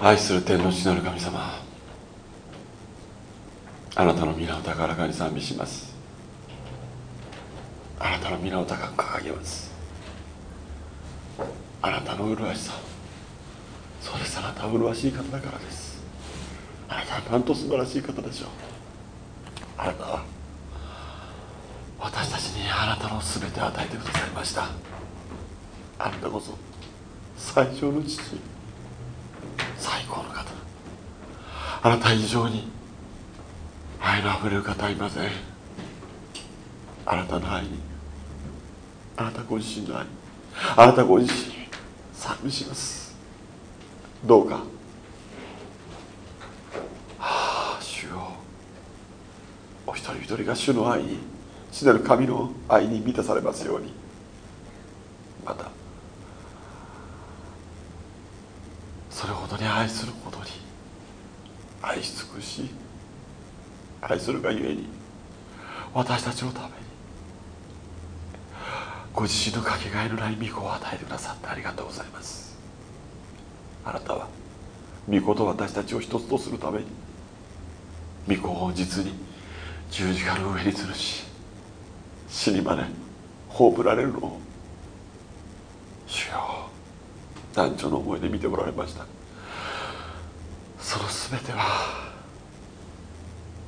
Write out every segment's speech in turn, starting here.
愛する天の父なる神様あなたの皆を高らかに賛美します。あなたの皆を高く掲げます。あなたの麗しさそうです。あなたは麗しい方だからです。あなたはなんと素晴らしい方でしょう。あなたは私たちにあなたの全てを与えてくださいました。あなたこそ最小の父。最高の方。あなた以上に愛のあふれる方いません。あなたの愛にあなたご自身の愛あなたご自身に賛美します。どうか。はあ主よ。お一人一人が主の愛に主なる神の愛に満たされますように。またそれほどに愛するほどに愛し尽くし愛するがゆえに私たちのためにご自身のかけがえのない御子を与えてくださってありがとうございます。あなたは御子と私たちを一つとするために御子を実に十字架の上に吊るし死にまで葬られるのを主よ。男女の思いで見ておられました。その全ては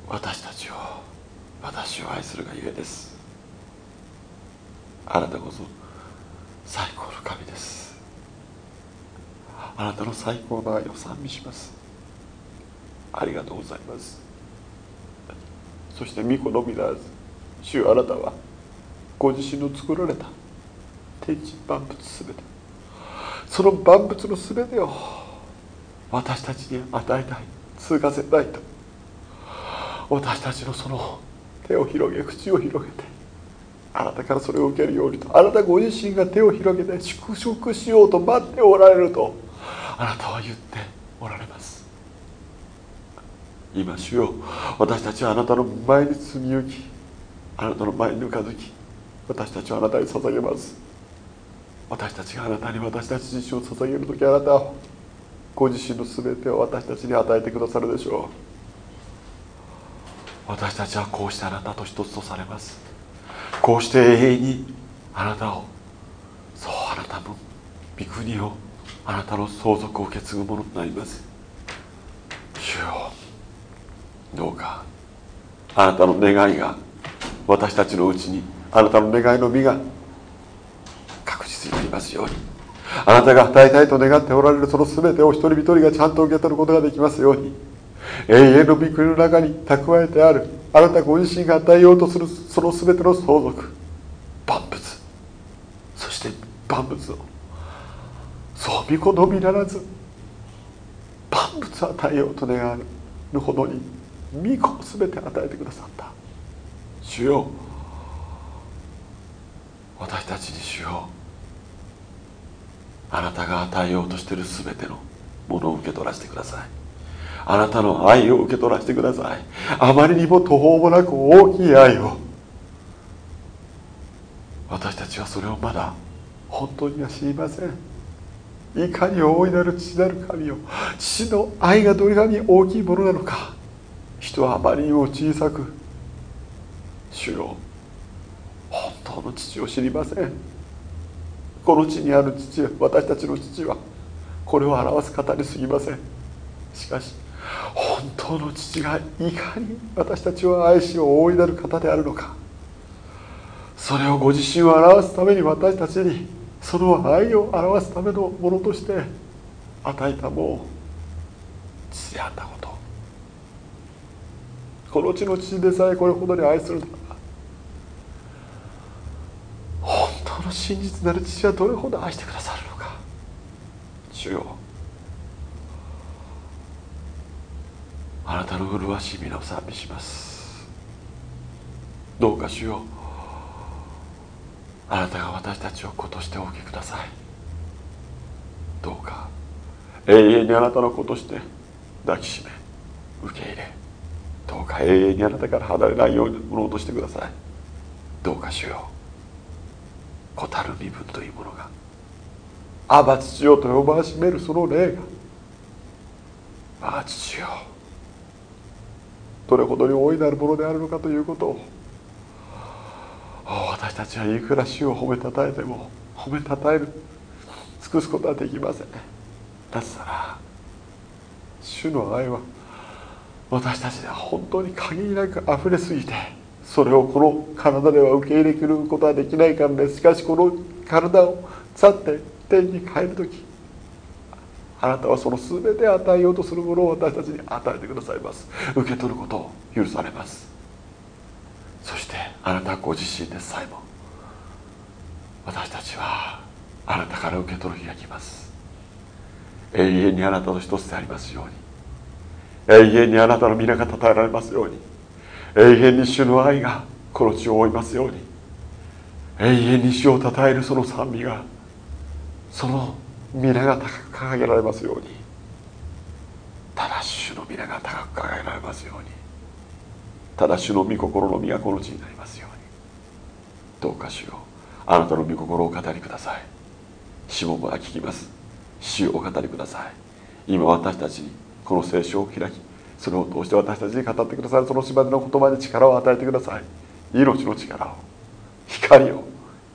私たちを私を愛するがゆえです。あなたこそ最高の神です。あなたの最高の愛を賛美します。ありがとうございます。そして御子のみならず主あなたはご自身の作られた天地万物すべてその万物のすべてを私たちに与えたい継がせたいと。私たちのその手を広げ口を広げてあなたからそれを受けるようにとあなたご自身が手を広げて祝福しようと待っておられるとあなたは言っておられます。今主よ私たちはあなたの前に積み行きあなたの前にぬかずき私たちはあなたに捧げます。私たちがあなたに私たち自身を捧げる時あなたはご自身の全てを私たちに与えてくださるでしょう。私たちはこうしてあなたと一つとされます。こうして永遠にあなたをそうあなたの御国をあなたの相続を受け継ぐものとなります。主よどうかあなたの願いが私たちのうちにあなたの願いの実がになりますように。あなたが与えたいと願っておられるその全てを一人一人がちゃんと受け取ることができますように。永遠の御国の中に蓄えてある。あなたご自身が与えようとするその全ての相続。万物。そして万物を。そう御子のみならず。万物を与えようと願うほどに御子を全て与えてくださった。主よ。私たちに主よ。あなたが与えようとしている全てのものを受け取らせてください。あなたの愛を受け取らせてください。あまりにも途方もなく大きい愛を。私たちはそれをまだ本当には知りません。いかに大いなる父なる神よ父の愛がどれだけ大きいものなのか。人はあまりにも小さく主よ本当の父を知りません。この地にある父私たちの父はこれを表す方にすぎません。しかし本当の父がいかに私たちを愛しを大いなる方であるのか。それをご自身を表すために私たちにその愛を表すためのものとして与えたもう父であったこと。この地の父でさえこれほどに愛するな本当の真実なる父はどれほど愛してくださるのか。主よ。あなたの麗しい皆を賛美します。どうか主よ。あなたが私たちを子としてお受けください。どうか永遠にあなたの子として抱きしめ受け入れ。どうか永遠にあなたから離れないようにものとしてください。どうか主よ。う子たる身分というものが。アバ父よと呼ばしめるその霊が。ああ父よ。どれほどに大いなるものであるのかということを。私たちはいくら主を褒めたたえても褒めたたえる尽くすことはできません。だったら主の愛は私たちでは本当に限りなく溢れすぎてそれをこの体では受け入れることはできないからですしかしこの体を去って天に帰る時あなたはその全て与えようとするものを私たちに与えてくださいます。受け取ることを許されます。そしてあなたご自身でさえも私たちはあなたから受け取る日が来ます。永遠にあなたと一つでありますように。永遠にあなたの皆が称えられますように。永遠に主の愛がこの地を覆いますように。永遠に主を称えるその賛美がその皆が高く掲げられますように。ただ主の皆が高く掲げられますように。ただ主の御心の実がこの地になりますように。どうか主よあなたの御心を語りください。主もまだ聞きます。主をお語りください。今私たちにこの聖書を開きそれを通して私たちに語ってくださるその島での言葉に力を与えてください。命の力を。光を。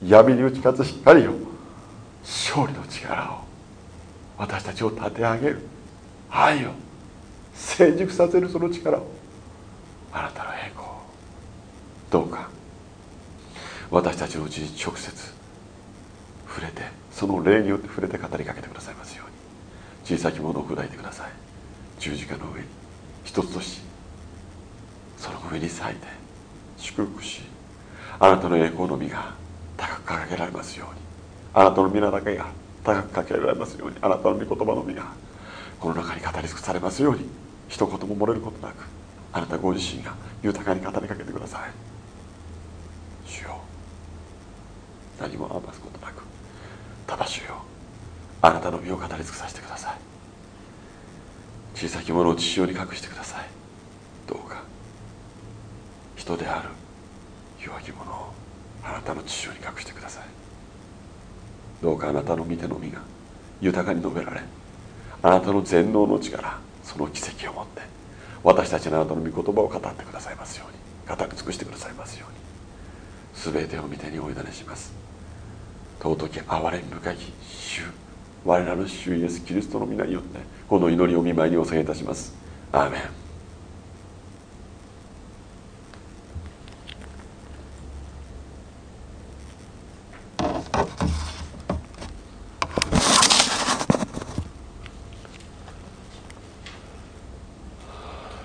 闇に打ち勝つ光を。勝利の力を。私たちを立て上げる。愛を。成熟させるその力を。あなたの栄光。どうか。私たちのうちに直接触れてその霊によって触れて語りかけてくださいますように。小さきものを砕いてください。十字架の上に。一つとしその上に咲いて祝福しあなたの栄光の実が高く掲げられますようにあなたの皆だけが高く掲げられますようにあなたの御言葉の実がこの中に語り尽くされますように一言も漏れることなくあなたご自身が豊かに語りかけてください。主よ何も余すことなくただ主よあなたの身を語り尽くさせてください。小さきものを父親に隠してください。どうか人である弱き者をあなたの父親に隠してください。どうかあなたの見ての実が豊かに述べられあなたの全能の力その奇跡をもって私たちのあなたの御言葉を語ってくださいますように語り尽くしてくださいますように全てを見てにお委ねします。尊き憐れみ深き主我らの主イエス・キリストの皆によってこの祈りを見舞いにお下げいたします。アーメン。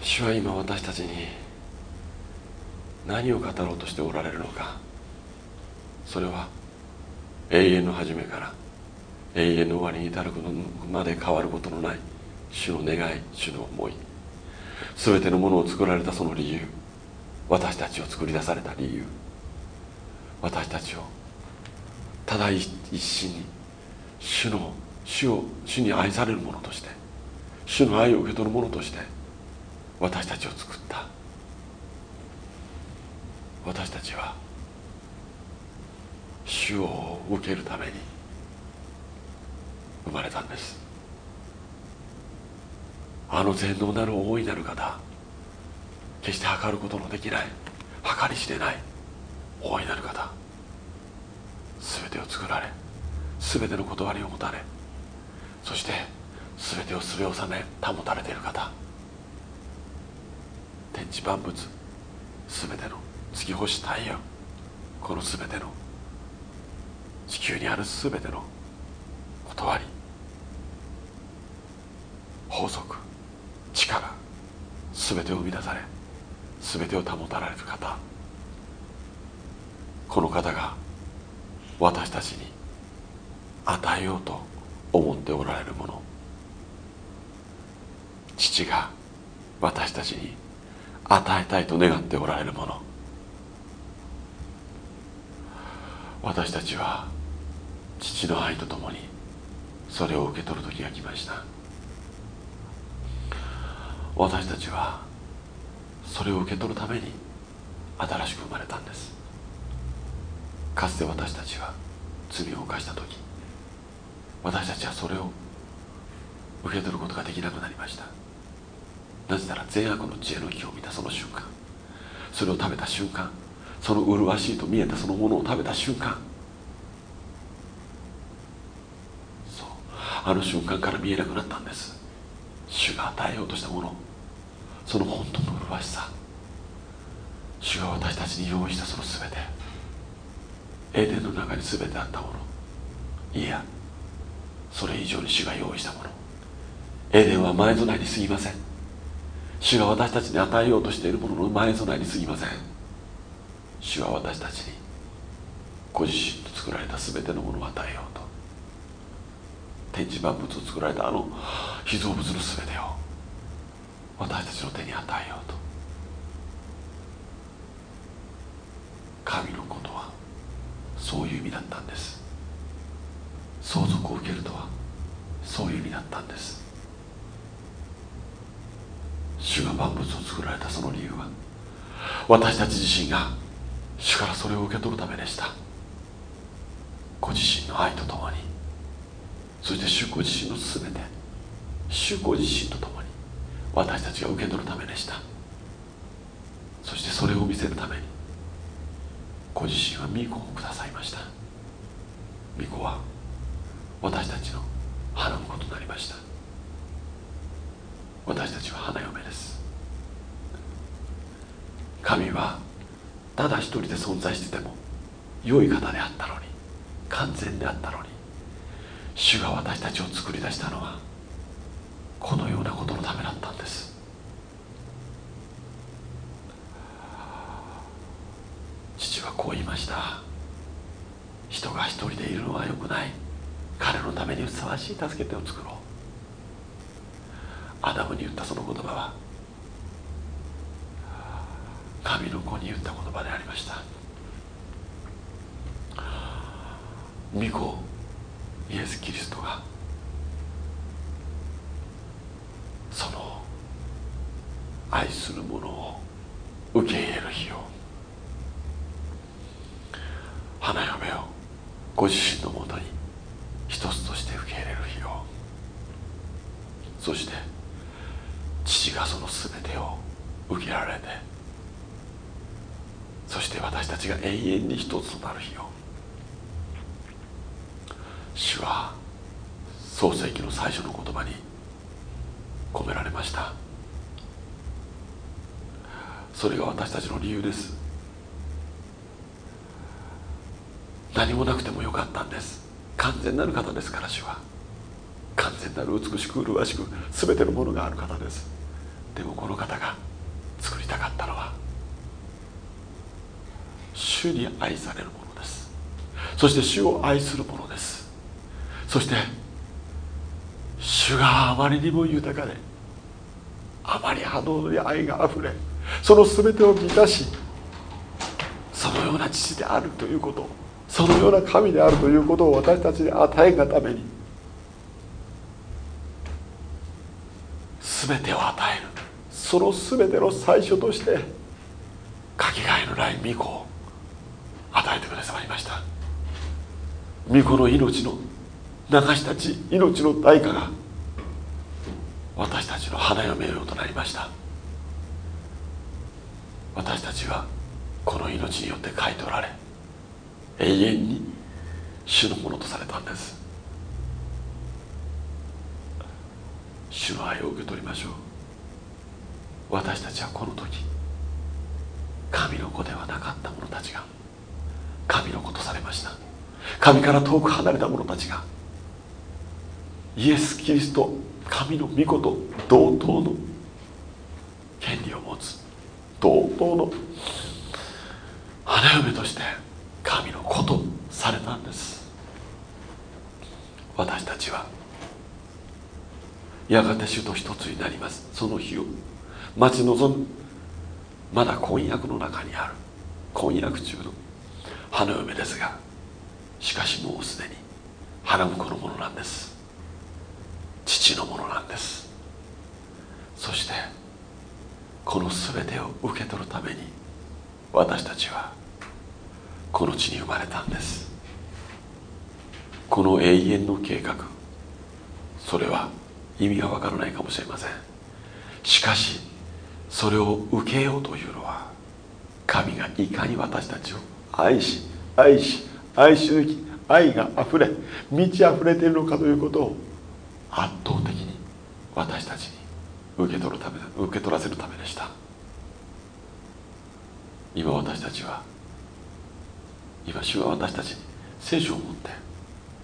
主は今私たちに何を語ろうとしておられるのか。それは永遠の初めから永遠の終わりに至ることまで変わることのない主の願い主の思い全てのものを作られたその理由私たちを作り出された理由私たちをただ一心に主の主を主に愛される者として主の愛を受け取る者として私たちを作った。私たちは主を受けるために生まれたんです。あの全能なる大いなる方決して測ることのできない計り知れない大いなる方全てを作られ全ての断りを持たれそして全てをすべ納め保たれている方天地万物全ての月星太陽この全ての地球にある全ての断り法則全てを生み出され全てを保たれる方。この方が私たちに与えようと思っておられるもの。父が私たちに与えたいと願っておられるもの。私たちは父の愛とともにそれを受け取る時が来ました。私たちはそれを受け取るために新しく生まれたんです。かつて私たちは罪を犯した時私たちはそれを受け取ることができなくなりました。なぜなら善悪の知恵の木を見たその瞬間それを食べた瞬間その麗しいと見えたそのものを食べた瞬間そうあの瞬間から見えなくなったんです。主が与えようとしたもの。その本当の麗しさ。主が私たちに用意したその全て。エデンの中に全てあったもの。いやそれ以上に主が用意したもの。エデンは前備えにすぎません。主が私たちに与えようとしているものの前備えにすぎません。主は私たちにご自身と作られた全てのものを与えようと。天地万物を作られたあの被造物の全てを。私たちの手に与えようと。神のことはそういう意味だったんです。相続を受けるとはそういう意味だったんです。主が万物を作られたその理由は私たち自身が主からそれを受け取るためでした。ご自身の愛とともにそして主ご自身の全て主ご自身とともに。私たちが受け取るためでした。そしてそれを見せるためにご自身は御子をくださいました。御子は私たちの花婿となりました。私たちは花嫁です。神はただ一人で存在してても良い方であったのに完全であったのに主が私たちを作り出したのはこのようなことのためだったんです。父はこう言いました。人が一人でいるのはよくない。彼のためにふさわしい助け手を作ろう。アダムに言ったその言葉は神の子に言った言葉でありました。御子イエス・キリストがその愛する者を受け入れる日を。花嫁をご自身のもとに一つとして受け入れる日を。そして父がその全てを受けられてそして私たちが永遠に一つとなる日を。主は創世記の最初の言葉に込められました。それが私たちの理由です。何もなくてもよかったんです。完全なる方ですから主は。完全なる美しく麗しく全てのものがある方です。でもこの方が作りたかったのは主に愛されるものです。そして主を愛するものです。そして主があまりにも豊かであまり波動に愛があふれその全てを満たしそのような父であるということそのような神であるということを私たちに与えがために全てを与えるその全ての最初としてかけがえのない御子を与えてくださいました。御子の命の流したち命の代価が私たちの花嫁ようとなりました。私たちはこの命によって買い取られ永遠に主のものとされたんです。主の愛を受け取りましょう。私たちはこの時神の子ではなかった者たちが神の子とされました。神から遠く離れた者たちがイエス・キリスト神の御子と同等の権利を持つ。同等の花嫁として神の子とされたんです。私たちはやがて主と一つになります。その日を待ち望むまだ婚約の中にある婚約中の花嫁ですがしかしもうすでに花婿のものなんです。父のものなんです。そしてこの全てを受け取るために私たちはこの地に生まれたんです。この永遠の計画。それは意味がわからないかもしれません。しかしそれを受けようというのは神がいかに私たちを愛し愛し愛し抜き愛があふれ満ち溢れているのかということを圧倒的に私たちに受け取るため受け取らせるためでした。今私たちは今主は私たちに聖書を持って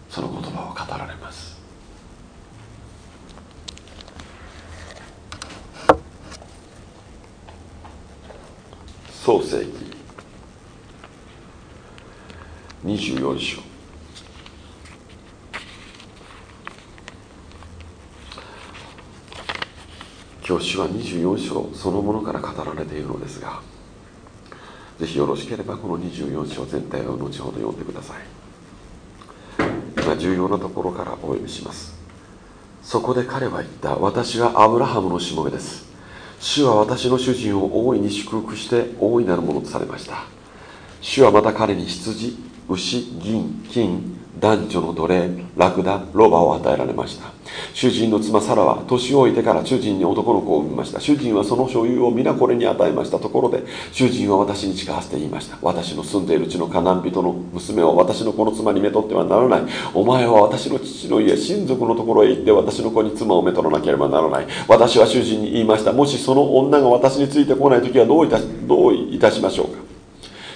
その言葉を語られます。創世記24章。今日主は24章そのものから語られているのですがぜひよろしければこの24章全体を後ほど読んでください。今重要なところからお読みします。そこで彼は言った私はアブラハムのしもべです。主は私の主人を大いに祝福して大いなるものとされました。主はまた彼に羊牛銀金男女の奴隷ラクダロバを与えられました。主人の妻サラは年老いてから主人に男の子を産みました。主人はその所有を皆これに与えましたところで主人は私に誓わせて言いました。私の住んでいるうちのカナン人の娘を私の子の妻にめとってはならない。お前は私の父の家親族のところへ行って私の子に妻をめとらなければならない。私は主人に言いました。もしその女が私についてこない時はどういたどういたしましょうか？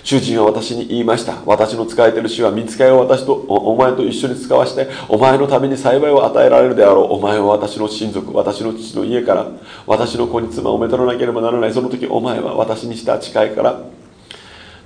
主人は私に言いました。私の使えてる主は見つかりを私とお前と一緒に使わして、お前のために栽培を与えられるであろう。お前は私の親族、私の父の家から、私の子に妻をめとらなければならない。その時お前は私にした誓いから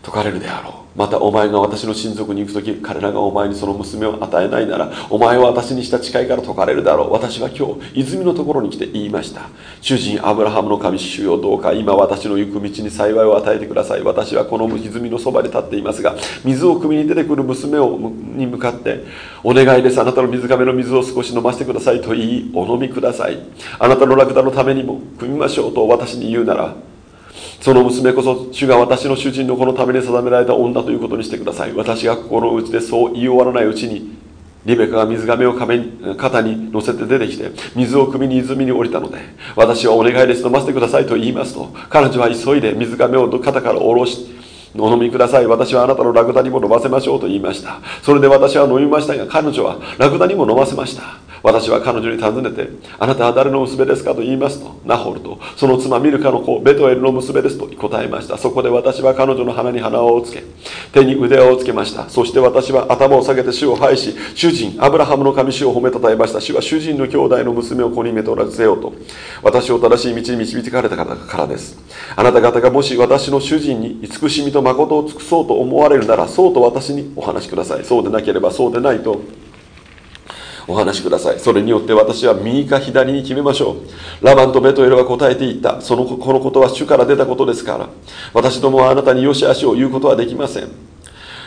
解かれるであろう。またお前が私の親族に行く時彼らがお前にその娘を与えないならお前は私にした誓いから解かれるだろう。私は今日泉のところに来て言いました。主人アブラハムの神主よどうか。今私の行く道に幸いを与えてください。私はこの泉のそばで立っていますが水を汲みに出てくる娘をに向かってお願いです。あなたの水亀の水を少し飲ませてくださいと言いお飲みください。あなたのラクダのためにも汲みましょうと私に言うならその娘こそ主が私の主人の子のために定められた女ということにしてください。私が心の内でそう言い終わらないうちにリベカが水亀を壁に肩に乗せて出てきて水を汲みに泉に降りたので私はお願いです飲ませてくださいと言いますと彼女は急いで水亀を肩から下ろしお飲みください。私はあなたのラクダにも飲ませましょうと言いました。それで私は飲みましたが彼女はラクダにも飲ませました。私は彼女に尋ねてあなたは誰の娘ですか？と言いますとナホルとその妻ミルカの子ベトエルの娘ですと答えました。そこで私は彼女の鼻に鼻をつけ手に腕をつけました。そして私は頭を下げて主を拝し主人アブラハムの神主を褒めたたえました。主は主人の兄弟の娘を子にめとらせようと。私を正しい道に導かれたからです。あなた方がもし私の主人に慈しみと誠を尽くそうと思われるならそうと私にお話しください。そうでなければそうでないとお話しください。それによって私は右か左に決めましょう。ラバンとベトエルは答えていった。そのこのことは主から出たことですから。私どもはあなたに良し悪しを言うことはできません。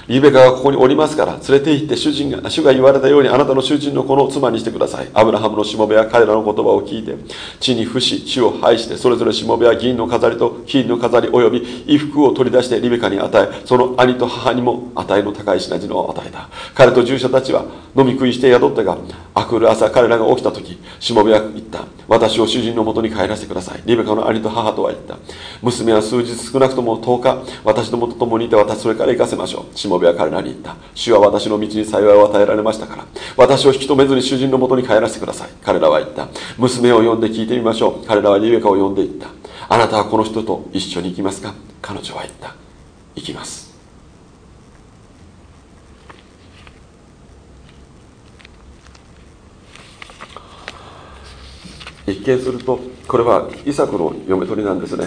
リベカがここにおりますから連れて行って主人が主が言われたようにあなたの主人の子の妻にしてください。アブラハムのしもべは彼らの言葉を聞いて地に伏し地を拝してそれぞれしもべは銀の飾りと金の飾り及び衣服を取り出してリベカに与えその兄と母にも値の高い品々を与えた。彼と従者たちは飲み食いして宿ったがあくる朝彼らが起きた時しもべは言った。私を主人のもとに帰らせてください。リベカの兄と母とは言った。娘は数日少なくとも10日私のもと共にいて私それから行かせましょう。もべは彼らに言った。主は私の道に幸いを与えられましたから、私を引き止めずに主人のもとに帰らせてください。彼らは言った。娘を呼んで聞いてみましょう。彼らはリベカを呼んで言った。あなたはこの人と一緒に行きますか？彼女は言った。行きます。一見するとこれはイサクの嫁取りなんですね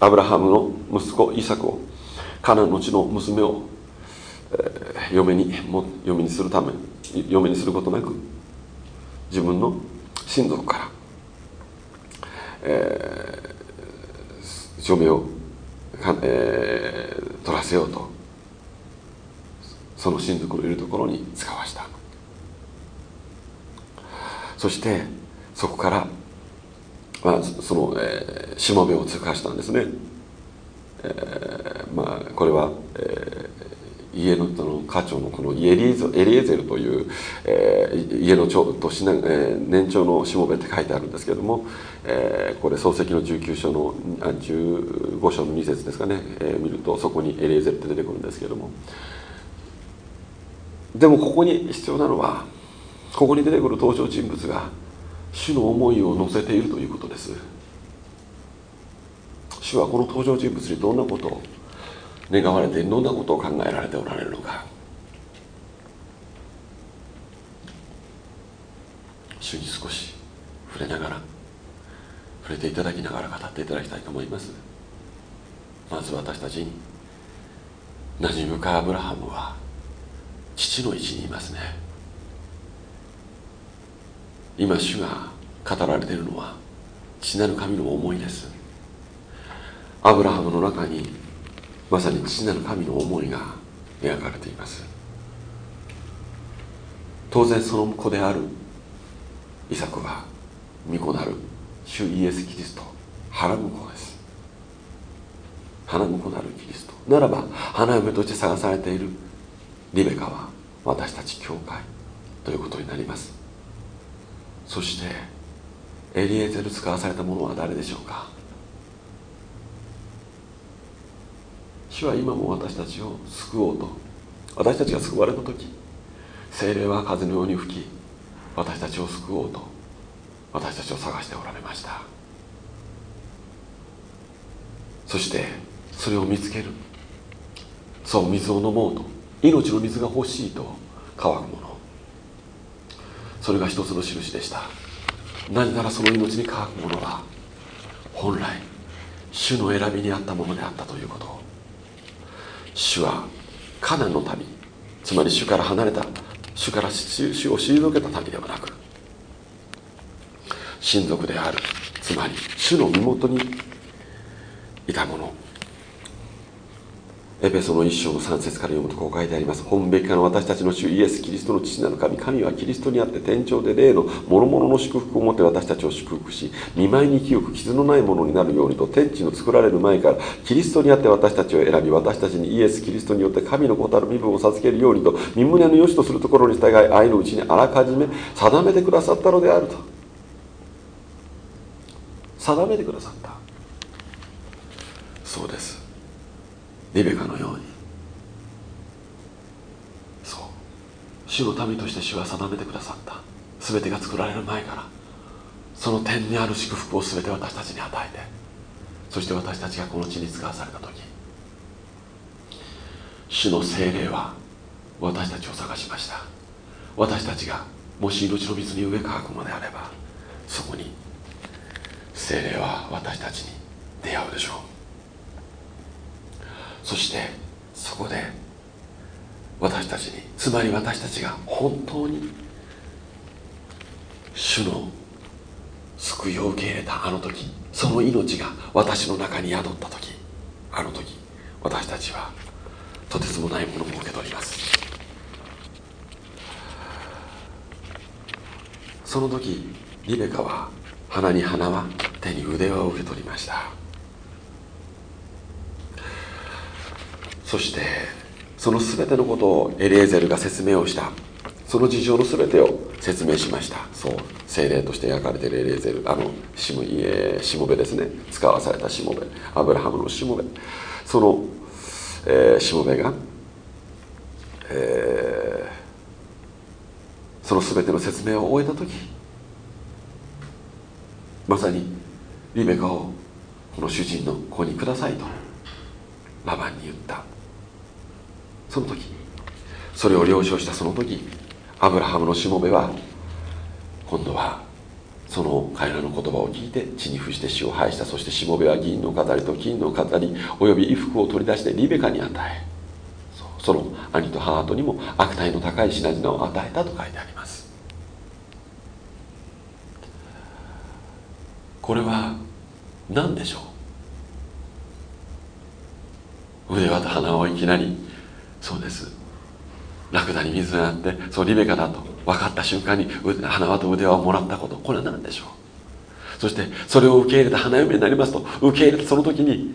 アブラハムの息子イサクをカナンの地の娘を嫁にも嫁にするために嫁にすることなく自分の親族から、えー、署名を、えー、取らせようとその親族のいるところに使わした。そしてそこから、まあ、その、えー、しもべを通過したんですね、えー、まあこれは、えー家のの家長のこのイエリエゼルという、えー、家の長としな、えー、年長のしもべって書いてあるんですけども、えー、これ漱石の19章のあ15章の2節ですかね、えー、見るとそこにエリエゼルって出てくるんですけども。でもここに必要なのはここに出てくる登場人物が主の思いを乗せているということです。主はこの登場人物にどんなことを願われてどんなことを考えられておられるのか。主に少し触れながら触れていただきながら語っていただきたいと思います。まず私たちに馴染むかアブラハムは父の位置にいますね。今主が語られているのは父なる神の思いです。アブラハムの中にまさに父なる神の思いが描かれています。当然その子であるイサクは御子なる主イエス・キリスト花婿です。花婿なるキリスト。ならば花嫁として探されているリベカは私たち教会ということになります。そしてエリエゼル使わされた者は誰でしょうか？主は今も私たちを救おうと。私たちが救われた時精霊は風のように吹き私たちを救おうと私たちを探しておられました。そしてそれを見つける。そう水を飲もうと。命の水が欲しいと乾くもの。それが一つの印でした。何ならその命に乾くものは本来主の選びにあったものであったということ。主はカナンの民。つまり主から離れた。主から主を退けた民ではなく親族である。つまり主の身元にいたものエペソの一章の3節から読むとこう書いてあります。本べきかの私たちの主イエス・キリストの父なる神。神はキリストにあって天井で霊の諸々の祝福を持って私たちを祝福し見舞いに清く傷のないものになるようにと天地の作られる前からキリストにあって私たちを選び私たちにイエス・キリストによって神の子たる身分を授けるようにと身胸の良しとするところに従い愛のうちにあらかじめ定めてくださったのであると。定めてくださった。そうです。リベカのように。そう。主の民として主は定めてくださった。全てが作られる前からその天にある祝福を全て私たちに与えてそして私たちがこの地に使わされた時主の精霊は私たちを探しました。私たちがもし命の水に植え乾くのであればそこに精霊は私たちに出会うでしょう。そしてそこで私たちにつまり私たちが本当に主の救いを受け入れたあの時その命が私の中に宿った時あの時私たちはとてつもないものを受け取ります。その時リベカは鼻に鼻は手に腕輪を受け取りました。そしてその全てのことをエリエゼルが説明をした。その事情の全てを説明しました。そう精霊として描かれているエリエゼル。あのしもしもべですね。使わされたしもべアブラハムのしもべその、えー、しもべが、えー、その全ての説明を終えた時まさにリベカをこの主人の子にくださいとラバンに言った。その時。それを了承したその時アブラハムのしもべは今度はその彼らの言葉を聞いて血に伏して死を拝した。そしてしもべは銀の語りと金の語りおよび衣服を取り出してリベカに与えその兄と母とにも悪態の高い品々を与えたと書いてあります。これは何でしょう？腕輪と鼻をいきなりそうです。ラクダに水があってそうリベカだと分かった瞬間に花輪と腕輪をもらったことこれは何でしょう？そしてそれを受け入れた花嫁になりますと受け入れたその時に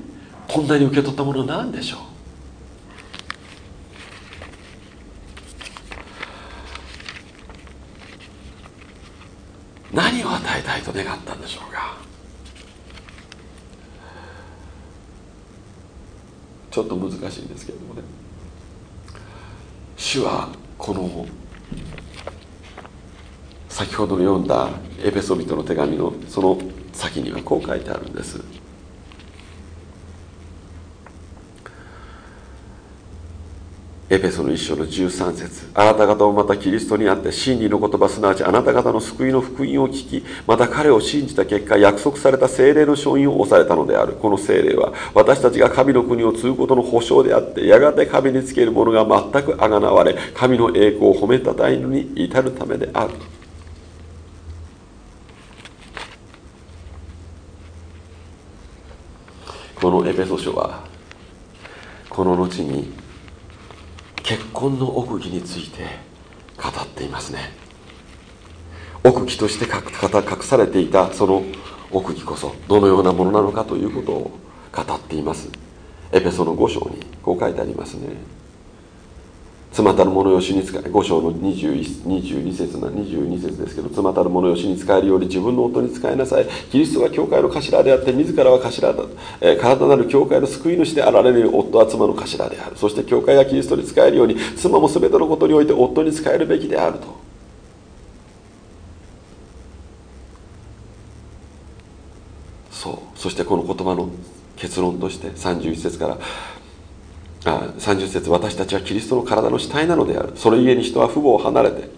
こんなに受け取ったものは何でしょう？何を与えたいと願ったんでしょうか？ちょっと難しいんですけれどもね。主はこの先ほど読んだエペソビトの手紙のその先にはこう書いてあるんです。エペソの一章の13節。あなた方もまたキリストにあって真理の言葉すなわちあなた方の救いの福音を聞きまた彼を信じた結果約束された精霊の勝因を押されたのである。この精霊は私たちが神の国を継ぐことの保証であってやがて神につける者が全くあがなわれ神の栄光を褒めたたえるに至るためである。このエペソ書はこの後に結婚の奥義について語っていますね。奥義として隠されていたその奥義こそどのようなものなのかということを語っています。エペソの5章にこう書いてありますね。妻たる者よしに使え5章の22節な22節ですけど妻たる者よしに使えるように自分の夫に使いなさい。キリストは教会の頭であって自らは頭だ、えー、体なる教会の救い主であられる夫は妻の頭である。そして教会がキリストに使えるように妻も全てのことにおいて夫に使えるべきであると。そう。そしてこの言葉の結論として31節からあ30節私たちはキリストの体の死体なのである。それゆえに人は父母を離れて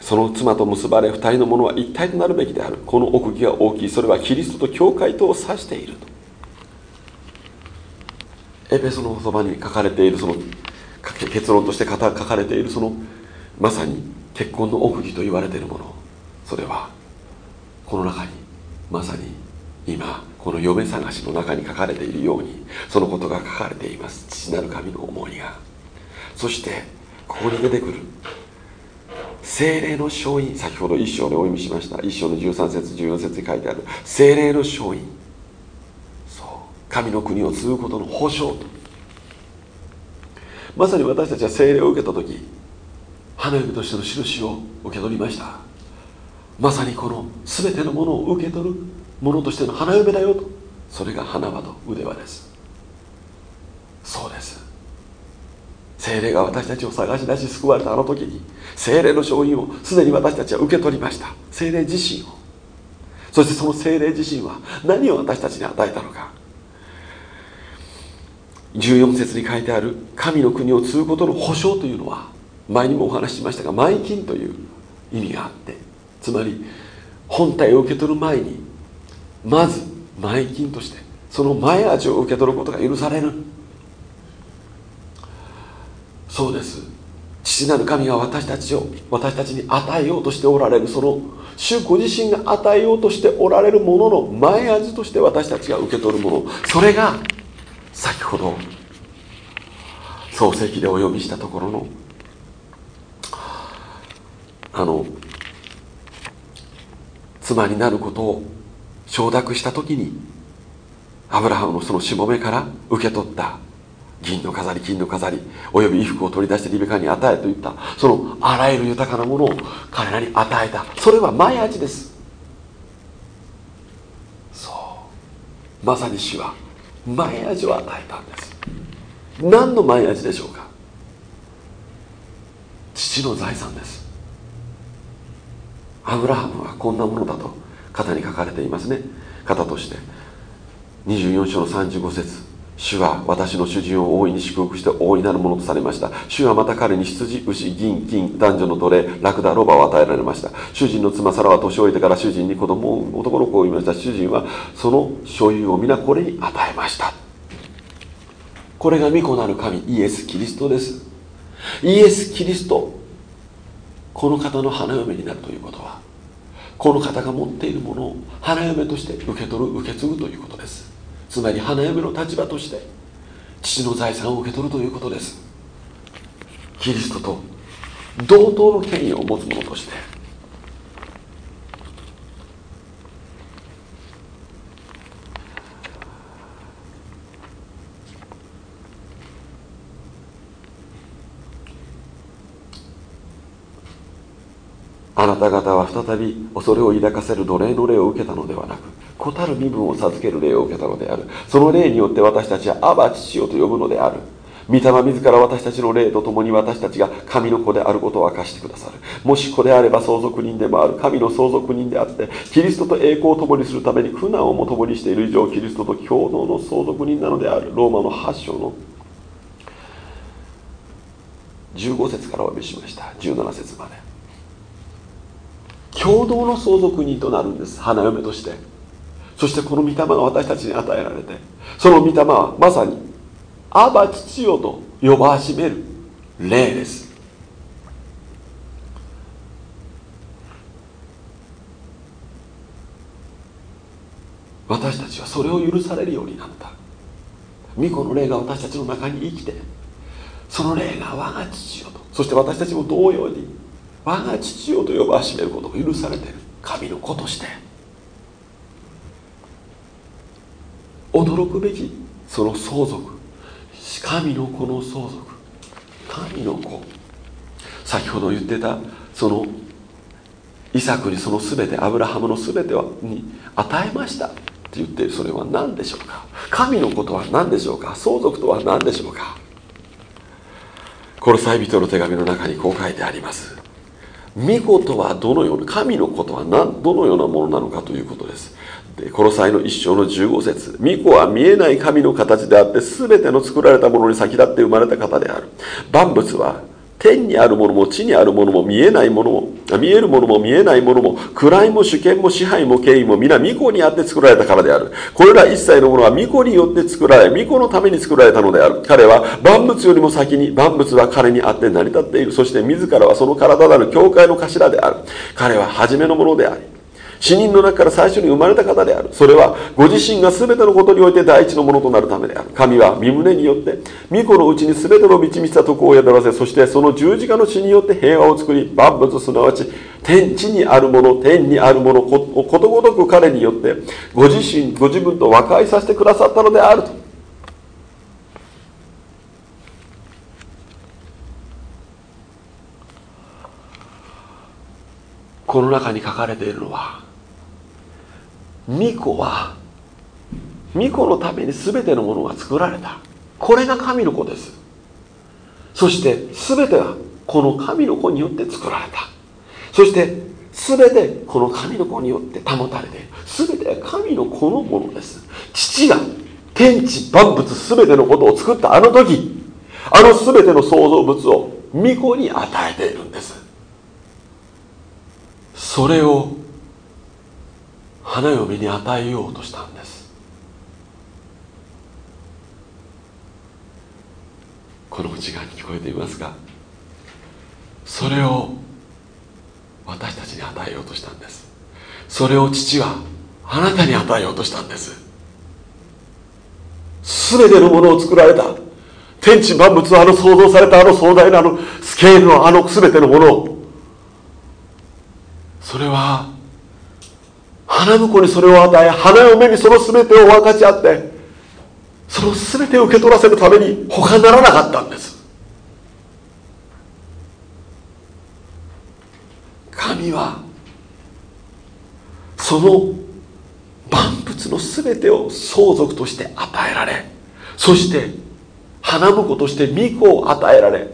その妻と結ばれ二人の者は一体となるべきである。この奥義が大きい。それはキリストと教会とを指していると。エペソの言葉に書かれているその結論として書かれているそのまさに結婚の奥義と言われているもの。それはこの中にまさに今この嫁探しの中に書かれているようにそのことが書かれています。父なる神の思いが。そしてここに出てくる。精霊の勝因。先ほど一章でお読みしました。一章の13節14節に書いてある。精霊の勝因。そう。神の国を継ぐことの保証と。まさに私たちは精霊を受けた時花嫁としての印を受け取りました。まさにこの全てのものを受け取るものとしての花嫁だよと。それが花輪と腕輪です。そうです。精霊が私たちを探し出し救われたあの時に精霊の勝因をすでに私たちは受け取りました。精霊自身を。そしてその精霊自身は何を私たちに与えたのか。14節に書いてある神の国を継ぐことの保証というのは前にもお話ししましたが前金という意味があってつまり本体を受け取る前にまず前金としてその前味を受け取ることが許されるそうです。父なる神が私たちを私たちに与えようとしておられるその主ご自身が与えようとしておられるものの前味として私たちが受け取るもの。それが先ほど漱石でお読みしたところのあの妻になることを承諾した時にアブラハムのそのしもべから受け取った銀の飾り金の飾りおよび衣服を取り出してリベカに与えといったそのあらゆる豊かなものを彼らに与えた。それは前味です。そう。まさに主は前味を与えたんです。何の前味でしょうか。父の財産です。アブラハムはこんなものだと。方に書かれていますね。方として。24章の35節。主は私の主人を大いに祝福して大いなるものとされました。主はまた彼に羊牛銀金男女の奴隷ラクダロバを与えられました。主人の妻サラは年老いてから主人に子供を男の子を産みました。主人はその所有を皆これに与えました。これが御子なる神イエス・キリストです。イエス・キリスト。この方の花嫁になるということはこの方が持っているものを花嫁として受け取る受け継ぐということです。つまり花嫁の立場として父の財産を受け取るということです。キリストと同等の権威を持つ者としてあなた方は再び恐れを抱かせる奴隷の霊を受けたのではなく子たる身分を授ける霊を受けたのである。その霊によって私たちはアバ父よと呼ぶのである。御霊自ら私たちの霊と共に私たちが神の子であることを明かしてくださる。もし子であれば相続人でもある。神の相続人であってキリストと栄光を共にするために苦難をも共にしている以上キリストと共同の相続人なのである。ローマの8章の15節からお読みしました。17節まで。共同の相続人となるんです。花嫁として。そしてこの御霊が私たちに与えられてその御霊はまさにアバ父よと呼ばしめる霊です。私たちはそれを許されるようになった。御子の霊が私たちの中に生きてその霊が我が父よと。そして私たちも同様に我が父よと呼ばしめることが許されている神の子として驚くべきその相続神の子の相続神の子。先ほど言ってたそのイサクにその全てアブラハムの全てはに与えましたって言っているそれは何でしょうか？神のことは何でしょうか？相続とは何でしょうか？コロサイ人の手紙の中にこう書いてあります。御事はどのような神のことは何どのようなものなのかということです。でこの際の一章の15節。御子は見えない神の形であって全ての作られたものに先立って生まれた方である。万物は天にあるものも地にあるものも見えないものも見えるものも見えないものも位も主権も支配も権威も皆巫女にあって作られたからである。これら一切のものは巫女によって作られ巫女のために作られたのである。彼は万物よりも先に万物は彼にあって成り立っている。そして自らはその体なる教会の頭である。彼は初めのものであり死人の中から最初に生まれた方である。それはご自身が全てのことにおいて第一のものとなるためである。神は身胸によって御子のうちに全ての満ち満ちた徳を宿らせそしてその十字架の死によって平和を作り万物すなわち天地にあるもの天にあるものことごとく彼によってご自身ご自分と和解させてくださったのであると。この中に書かれているのは巫女は巫女のために全てのものが作られた。これが神の子です。そして全てはこの神の子によって作られた。そして全てこの神の子によって保たれている全ては神の子のものです。父が天地万物全てのことを作ったあの時あの全ての創造物を巫女に与えているんです。それを花嫁に与えようとしたんです。この内側に聞こえていますかそれを私たちに与えようとしたんです。それを父はあなたに与えようとしたんです。全てのものを作られた。天地万物あの創造されたあの壮大なあのスケールのあの全てのものを。それは花婿にそれを与え花嫁にその全てを分かち合ってその全てを受け取らせるために他ならなかったんです。神はその万物の全てを相続として与えられそして花婿として御子を与えられ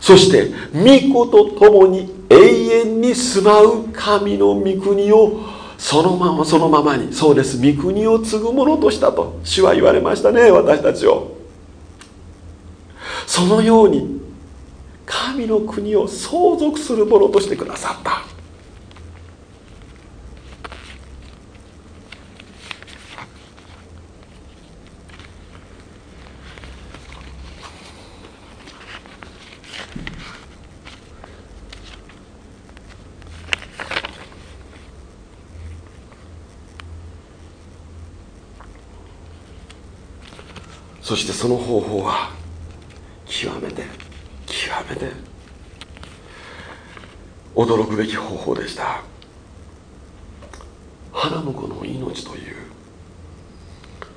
そして御子と共に永遠に住まう神の御国をそのままそのままにそうです。御国を継ぐものとしたと主は言われましたね私たちを。そのように神の国を相続するものとしてくださった。そしてその方法は極めて極めて驚くべき方法でした。花婿の命という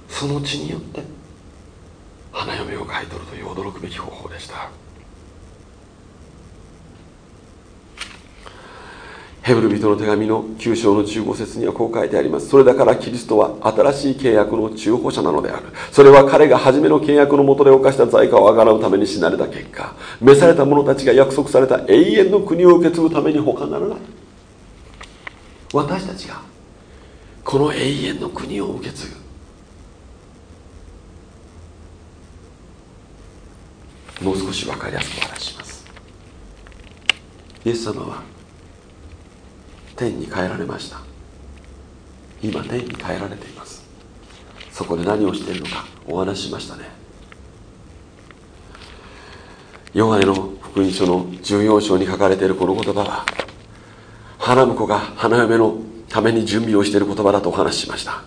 その血によって花嫁を買い取るという驚くべき方法でした。ヘブル人の手紙の9章の15節にはこう書いてあります。それだからキリストは新しい契約の中保者なのである。それは彼が初めの契約のもとで犯した罪過をあがらうために死なれた結果。召された者たちが約束された永遠の国を受け継ぐために他ならない。私たちがこの永遠の国を受け継ぐ。もう少し分かりやすくお話します。イエス様は天に帰られました。今天に帰られています。そこで何をしているのかお話ししましたね。ヨハネの福音書の14章に書かれているこの言葉は花婿が花嫁のために準備をしている言葉だとお話ししました。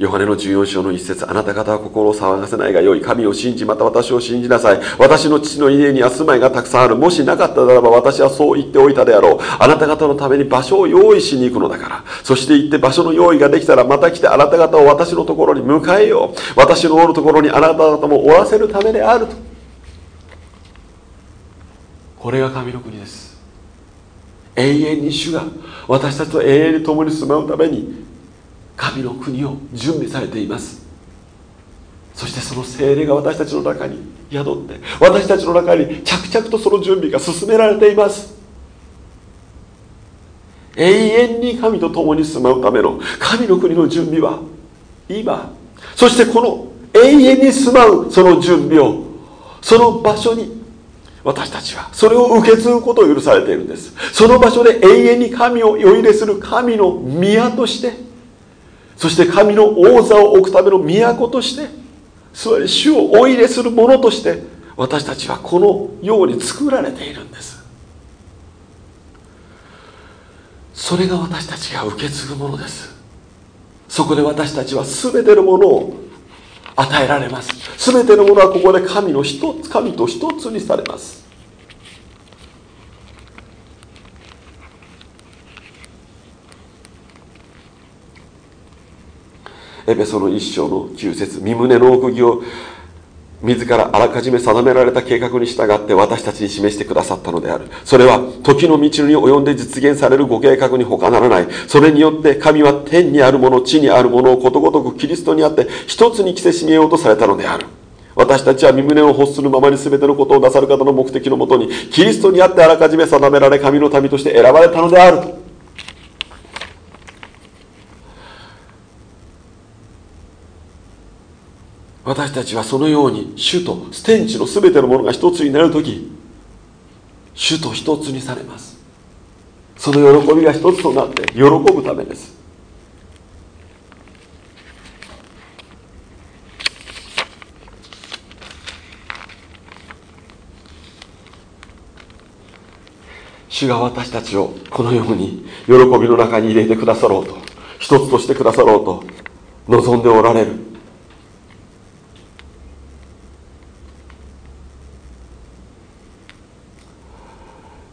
ヨハネの14章の一節あなた方は心を騒がせないがよい。神を信じ、また私を信じなさい。私の父の家には住まいがたくさんある。もしなかったならば私はそう言っておいたであろう。あなた方のために場所を用意しに行くのだから。そして行って場所の用意ができたらまた来てあなた方を私のところに迎えよう。私のおるところにあなた方もおらせるためであると。これが神の国です。永遠に主が私たちと永遠に共に住まうために神の国を準備されています。そしてその精霊が私たちの中に宿って私たちの中に着々とその準備が進められています。永遠に神と共に住まうための神の国の準備は今そしてこの永遠に住まうその準備をその場所に私たちはそれを受け継ぐことを許されているんです。その場所で永遠に神を世入れする神の宮としてそして神の王座を置くための都としてつまり主をお入れするものとして私たちはこのように作られているんです。それが私たちが受け継ぐものです。そこで私たちは全てのものを与えられます。全てのものはここで神の一つ神と一つにされます。エペソの一章の9節身胸の奥義を自らあらかじめ定められた計画に従って私たちに示してくださったのである。それは時の道に及んで実現されるご計画に他ならない。それによって神は天にあるもの、地にあるものをことごとくキリストにあって一つに着せしめようとされたのである。私たちは身胸を欲するままに全てのことをなさる方の目的のもとにキリストにあってあらかじめ定められ神の民として選ばれたのである。私たちはそのように主と天地の全てのものが一つになる時主と一つにされます。その喜びが一つとなって喜ぶためです。主が私たちをこのように喜びの中に入れてくださろうと一つとしてくださろうと望んでおられる。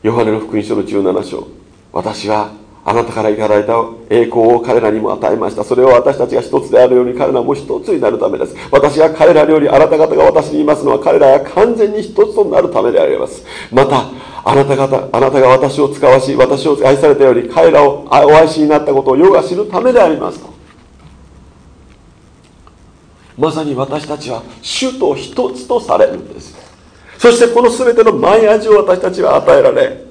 ヨハネの福音書の17章。私はあなたからいただいた栄光を彼らにも与えました。それを私たちが一つであるように彼らも一つになるためです。私が彼らよりあなた方が私にいますのは彼らが完全に一つとなるためであります。またあなた方あなたが私を使わし私を愛されたように彼らをお愛しになったことを世が知るためでありますと。まさに私たちは主と一つとされるんです。そしてこの全ての前味を私たちは与えられ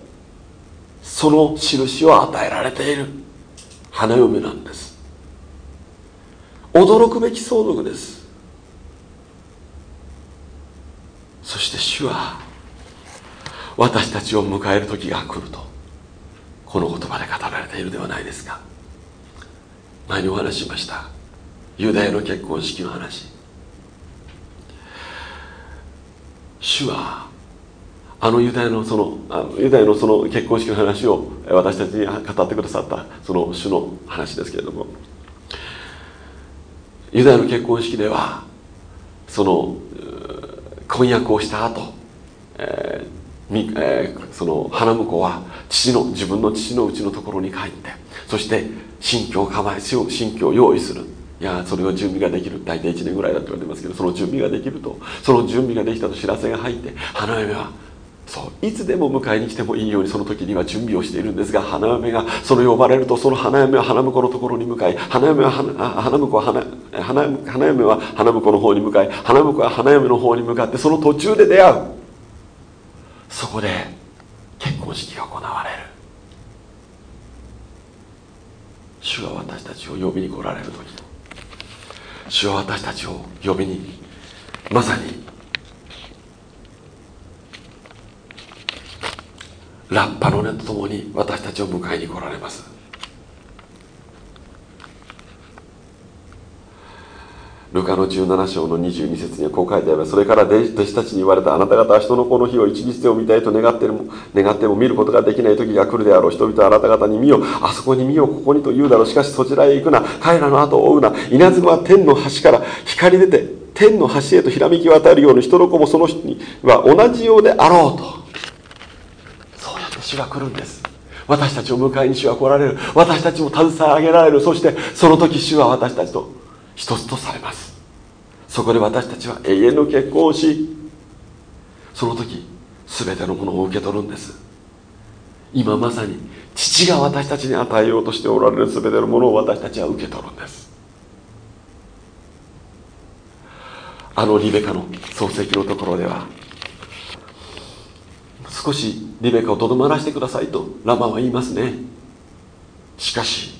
その印を与えられている。花嫁なんです。驚くべき相続です。そして主は私たちを迎える時が来るとこの言葉で語られているではないですか。前にお話ししましたユダヤの結婚式の話。主はあのユダヤのそのあのユダヤのその結婚式の話を私たちに語ってくださったその主の話ですけれども。ユダヤの結婚式ではその婚約をした後、えーえー、その花婿は父の自分の父のうちのところに帰ってそして新居を構え新居を用意する。いやそれを準備ができる。大体1年ぐらいだと言われてますけどその準備ができるとその準備ができたと知らせが入って花嫁はそういつでも迎えに来てもいいようにその時には準備をしているんですが花嫁がその呼ばれるとその花嫁は花婿のところに向かい花嫁は花婿は花花嫁は花婿の方に向かい花婿は花嫁の方に向かってその途中で出会う。そこで結婚式が行われる。主が私たちを呼びに来られる時主は私たちを呼びにまさにラッパの音とともに私たちを迎えに来られます。ルカの17章の22節にはこう書いてあるそれから弟子たちに言われたあなた方は人の子の日を一日でも見たいと願っても願っても見ることができない時が来るであろう。人々はあなた方に見よあそこに見よここにと言うだろう。しかしそちらへ行くな。彼らの後を追うな。稲妻は天の端から光り出て天の端へとひらめき渡るように人の子もその人には同じようであろうと。そうやって主が来るんです。私たちを迎えに主は来られる。私たちも携え上げられる。そしてその時主は私たちと一つとされます。そこで私たちは永遠の結婚をしその時全てのものを受け取るんです。今まさに父が私たちに与えようとしておられる全てのものを私たちは受け取るんです。あのリベカの漱石のところでは少しリベカをとどまらせてくださいとラマは言いますね。しかし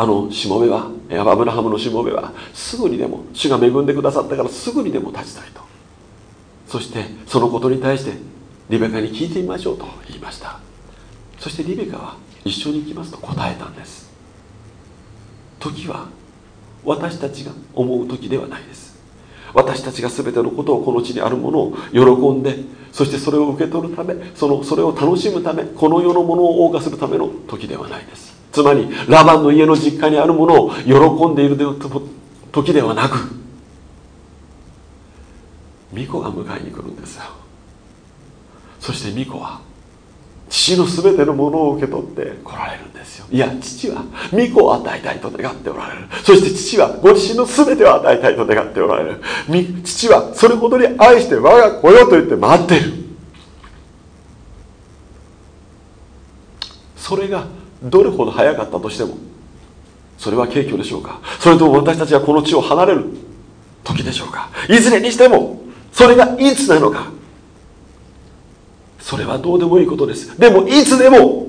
あのしもべはアブラハムのしもべはすぐにでも主が恵んでくださったからすぐにでも立ちたいと。そしてそのことに対してリベカに聞いてみましょうと言いました。そしてリベカは一緒に行きますと答えたんです。時は私たちが思う時ではないです。私たちが全てのことをこの地にあるものを喜んでそしてそれを受け取るためそのそれを楽しむためこの世のものを謳歌するための時ではないです。つまりラバンの家の実家にあるものを喜んでいる時ではなく巫女が迎えに来るんですよ。そして巫女は父の全てのものを受け取って来られるんですよ。いや父は巫女を与えたいと願っておられる。そして父はご自身の全てを与えたいと願っておられる。父はそれほどに愛して我が子よと言って待っている。それがどれほど早かったとしてもそれは軽挙でしょうか？それとも私たちがこの地を離れる時でしょうか？いずれにしてもそれがいつなのか？それはどうでもいいことです。でもいつでも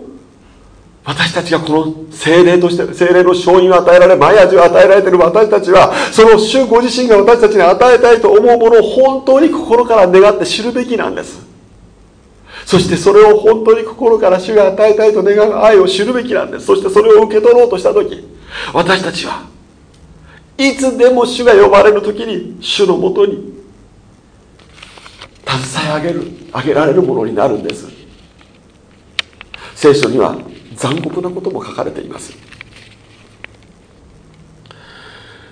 私たちがこの精霊として精霊の承認を与えられ前味を与えられている私たちはその主ご自身が私たちに与えたいと思うものを本当に心から願って知るべきなんです。そしてそれを本当に心から主が与えたいと願う愛を知るべきなんです。そしてそれを受け取ろうとした時私たちはいつでも主が呼ばれる時に主のもとに携え上げる上げられるものになるんです。聖書には残酷なことも書かれています。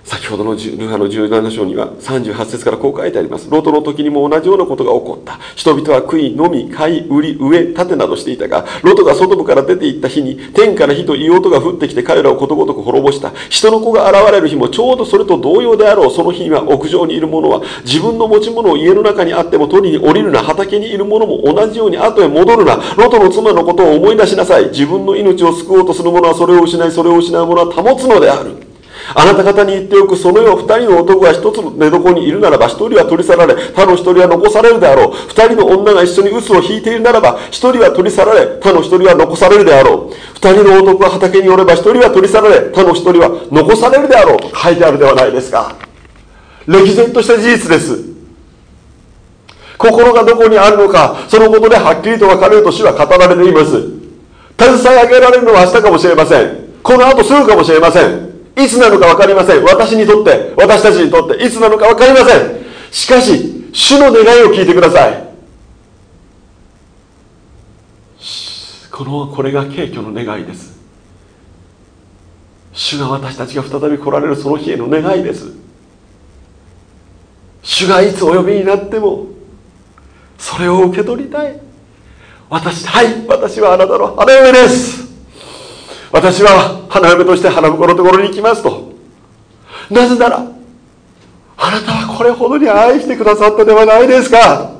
先ほどのルハの17章には38節からこう書いてあります。ロトの時にも同じようなことが起こった。人々は食い、飲み、買い、売り、植え、立てなどしていたが、ロトが外部から出て行った日に、天から火と硫黄が降ってきて彼らをことごとく滅ぼした。人の子が現れる日もちょうどそれと同様であろう。その日には屋上にいる者は、自分の持ち物を家の中にあっても取りに降りるな。畑にいる者も同じように後へ戻るな。ロトの妻のことを思い出しなさい。自分の命を救おうとする者はそれを失い、それを失う者は保つのである。あなた方に言っておくその世二人の男が一つの寝床にいるならば一人は取り去られ他の一人は残されるであろう。二人の女が一緒に渦を引いているならば一人は取り去られ他の一人は残されるであろう。二人の男が畑におれば一人は取り去られ他の一人は残されるであろう。と書いてあるではないですか。歴然とした事実です。心がどこにあるのかそのことではっきりと分かれると主は語られています。携え上げられるのは明日かもしれません。この後すぐかもしれません。いつなのか分かりません。私にとって私たちにとっていつなのか分かりません。しかし主の願いを聞いてください。このこれが敬虚の願いです。主が私たちが再び来られるその日への願いです。主がいつお呼びになってもそれを受け取りたい。私はい私はあなたの花嫁です。私は花嫁として花婿のところに行きますと。なぜならあなたはこれほどに愛してくださったではないですか。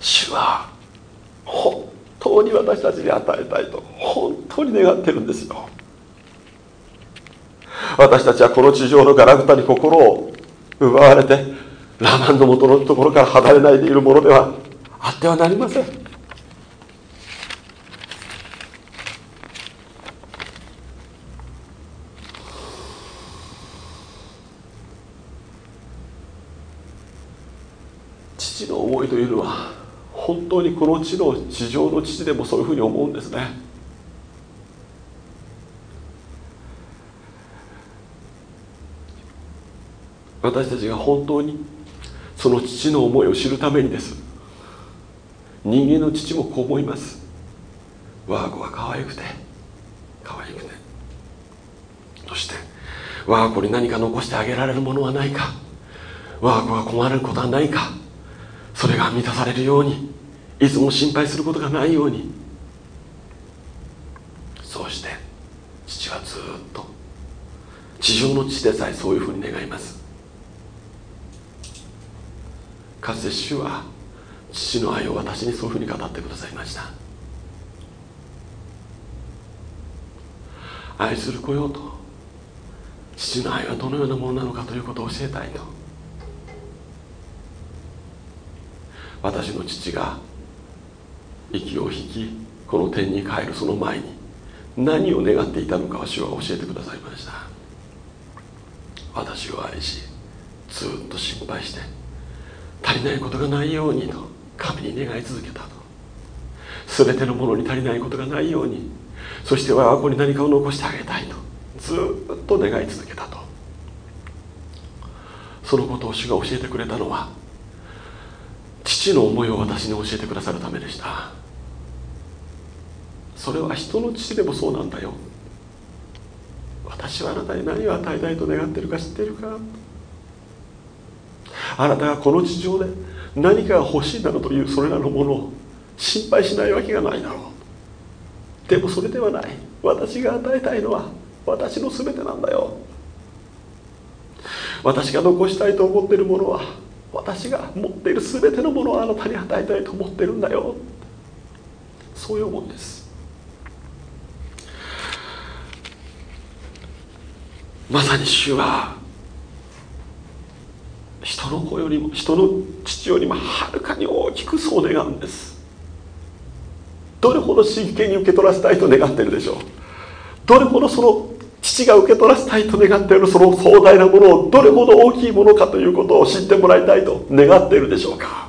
主は本当に私たちに与えたいと本当に願ってるんですよ。私たちはこの地上のガラクタに心を奪われてラマンの元のところから離れないでいるものではあってはなりません。父の思いというのは本当にこの地の地上の父でもそういうふうに思うんですね。私たちが本当にその父の思いを知るためにです。人間の父もこう思います。我が子は可愛くて。可愛くて。そして我が子に何か残してあげられるものはないか。我が子が困ることはないか。それが満たされるように。いつも心配することがないように。そうして父はずっと地上の地でさえそういうふうに願います。かつて主は父の愛を私にそういうふうに語ってくださいました。愛する子よと父の愛はどのようなものなのかということを教えたいと私の父が息を引きこの天に帰るその前に何を願っていたのかを主は教えてくださいました。私を愛しずっと心配して足りないことがないようにと神に願い続けたと。全てのものに足りないことがないように。そして我が子に何かを残してあげたいと。ずっと願い続けたと。そのことを主が教えてくれたのは父の思いを私に教えてくださるためでした。それは人の父でもそうなんだよ。私はあなたに何を与えたいと願ってるか知っているか？あなたがこの地上で何かが欲しいなどというそれらのものを心配しないわけがないだろう。でもそれではない。私が与えたいのは私の全てなんだよ。私が残したいと思っているものは私が持っている全てのものをあなたに与えたいと思ってるんだよ。そういう思いです。まさに主は人の子よりも人の父よりもはるかに大きくそう願うんです。どれほど真剣に受け取らせたいと願ってるでしょう。どれほどその父が受け取らせたいと願っているその壮大なものをどれほど大きいものかということを知ってもらいたいと願っているでしょうか。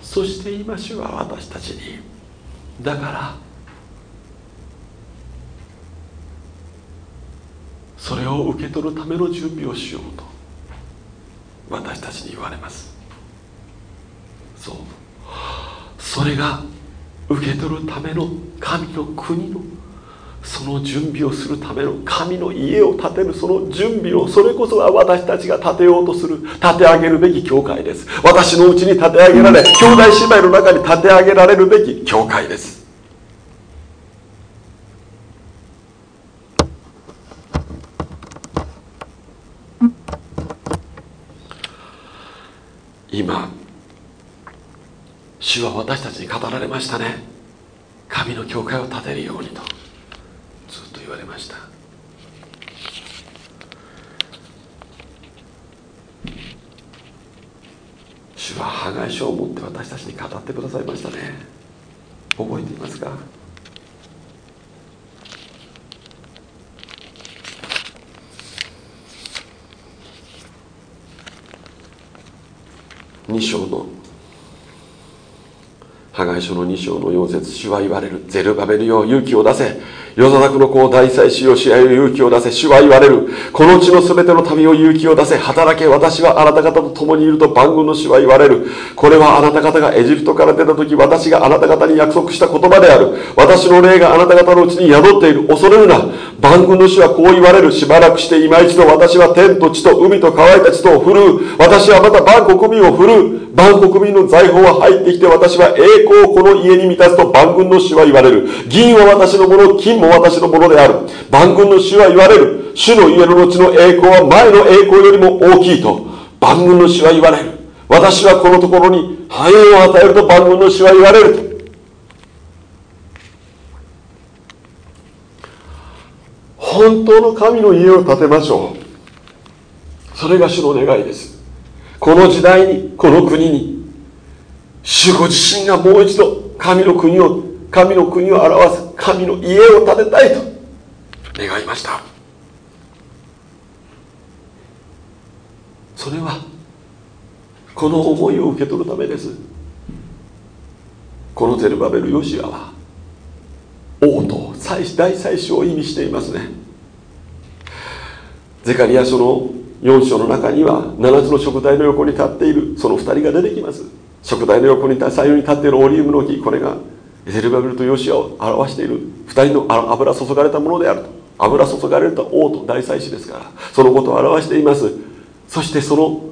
そして今主は私たちにだからそれを受け取るための準備をしようと私たちに言われます。そう。それが受け取るための神の国のその準備をするための神の家を建てるその準備をそれこそが私たちが建てようとする建て上げるべき教会です。私のうちに建て上げられ兄弟姉妹の中に建て上げられるべき教会です今主は私たちに語られましたね。神の教会を建てるようにと。ずっと言われました。主は破壊書を持って私たちに語ってくださいましたね。覚えていますか？2章の破壊書の2章の溶接主は言われる。ゼルバベルよ勇気を出せ。ヨザダクの子を大祭しよし合い勇気を出せ主は言われる。この地のすべての民を勇気を出せ働け私はあなた方と共にいると万軍の主は言われる。これはあなた方がエジプトから出た時私があなた方に約束した言葉である。私の霊があなた方のうちに宿っている。恐れるな。万軍の主はこう言われる。しばらくして今一度私は天と地と海と乾いた地とを振るう。私はまた万国民を振るう。万国民の財宝は入ってきて私は栄光をこの家に満たすと万軍の主は言われる。銀は私のもの金も私のものである。万軍の主は言われる。主の家の後の栄光は前の栄光よりも大きいと。万軍の主は言われる。私はこのところに繁栄を与えると。万軍の主は言われると。本当の神の家を建てましょう。それが主の願いです。この時代にこの国に主ご自身がもう一度神の国を神の国を表す神の家を建てたいと。願いました。それはこの思いを受け取るためです。このゼルバベル・ヨシアは王と大祭司を意味していますね。ゼカリア書の4章の中には7つの食材の横に立っているその2人が出てきます。食材の横に左右に立っているオリーブの木これがゼルバベルとヨシアを表している。2人の油注がれたものであると。油注がれた王と大祭司ですから。そのことを表しています。そしてその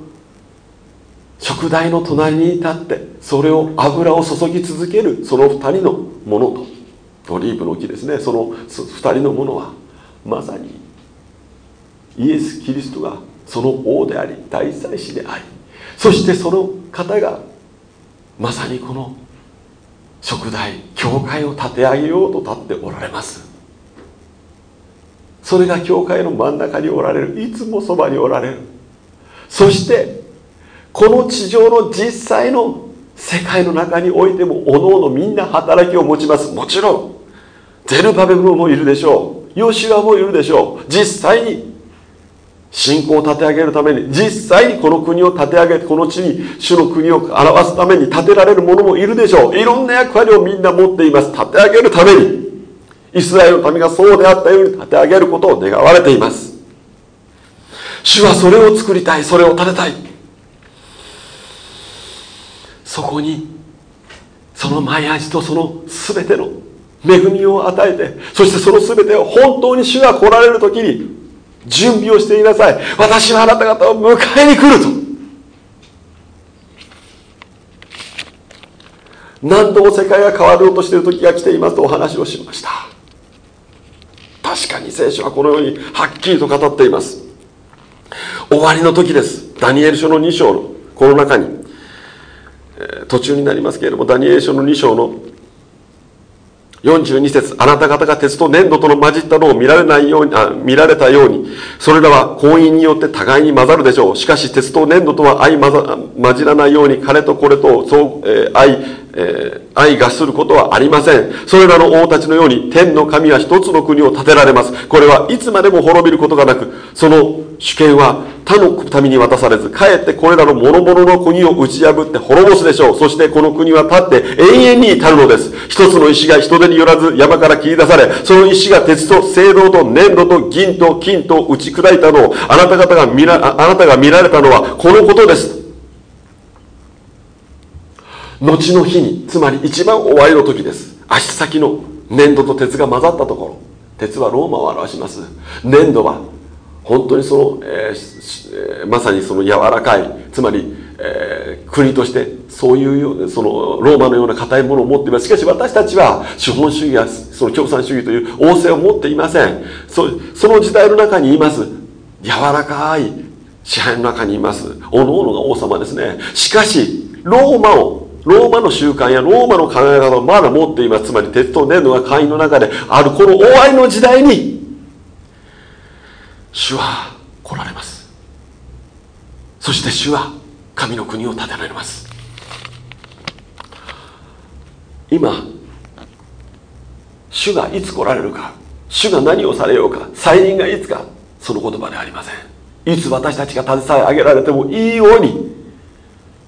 食材の隣に立ってそれを油を注ぎ続ける。その2人のものと。オリーブの木ですね。その2人のものはまさにイエス・キリストがその王であり大祭司であり。そしてその方がまさにこの食材教会を立て上げようと立っておられます。それが教会の真ん中におられる。いつもそばにおられる。そしてこの地上の実際の世界の中においてもおのおのみんな働きを持ちます。もちろんゼルバベルもいるでしょう。ヨシュアもいるでしょう。実際に信仰を立て上げるために実際にこの国を立て上げてこの地に主の国を表すために建てられる者もいるでしょう。いろんな役割をみんな持っています。立て上げるために。イスラエルの民がそうであったように立て上げることを願われています。主はそれを作りたい。それを立てたい。そこにその前味とその全ての恵みを与えてそしてその全てを本当に主が来られる時に準備をしていなさい。私はあなた方を迎えに来ると何度も世界が変わろうとしている時が来ていますとお話をしました。確かに聖書はこのようにはっきりと語っています。終わりの時です。ダニエル書の2章のこの中に、え途中になりますけれどもダニエル書の2章の42節あなた方が鉄と粘土との混じったのを見られないように、あ、見られたように、それらは婚姻によって互いに混ざるでしょう。しかし鉄と粘土とは相混ざ混じらないように、彼とこれと、そう、えー、相、えー、相合することはありません。それらの王たちのように、天の神は一つの国を建てられます。これはいつまでも滅びることがなく、その主権は他の民に渡されず、かえってこれらの諸々の国を打ち破って滅ぼすでしょう。そしてこの国は立って永遠に至るのです。一つの石が人手によらず山から切り出され、その石が鉄と青銅と粘土と銀と金と打ち砕いたのを、あなた方が見ら、あなたが見られたのはこのことです。後の日に、つまり一番終わりの時です。足先の粘土と鉄が混ざったところ。鉄はローマを表します。粘土は本当にその、えー、まさにその柔らかいつまり、えー、国としてそういうようなそのローマのような硬いものを持っていますしかし私たちは資本主義やその共産主義という王政を持っていませんそその時代の中にいます柔らかい支配の中にいますおのおのが王様ですねしかしローマをローマの習慣やローマの考え方をまだ持っています。つまり鉄と粘土が会員の中であるこの終わりの時代に主は来られます。そして主は神の国を建てられます。今主がいつ来られるか主が何をされようか再臨がいつかその言葉ではありません。いつ私たちが携え上げられてもいいように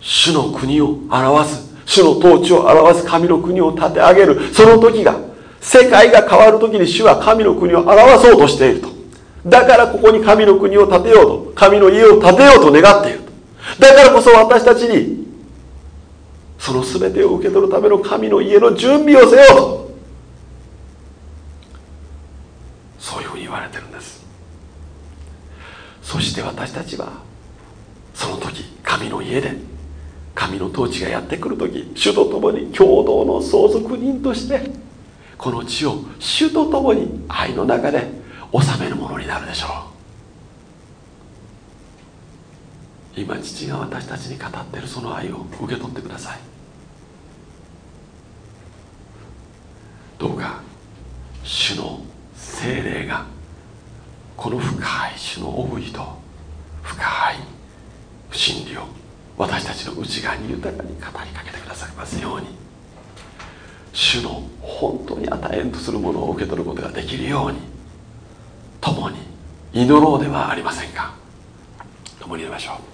主の国を表す。主の統治を表す神の国を建て上げる。その時が世界が変わる時に主は神の国を表そうとしていると。だからここに神の国を建てようと神の家を建てようと願っていると。だからこそ私たちにその全てを受け取るための神の家の準備をせよと。そういうふうに言われてるんです。そして私たちはその時神の家で神の統治がやってくる時主と共に共同の相続人としてこの地を主と共に愛の中で収めるものになるでしょう。今父が私たちに語ってるその愛を受け取ってください。どうか主の精霊がこの深い主の奥義と深い真理を私たちの内側に豊かに語りかけてくださいますように。主の本当に与えんとするものを受け取ることができるように共に祈ろうではありませんか。共にいりましょう。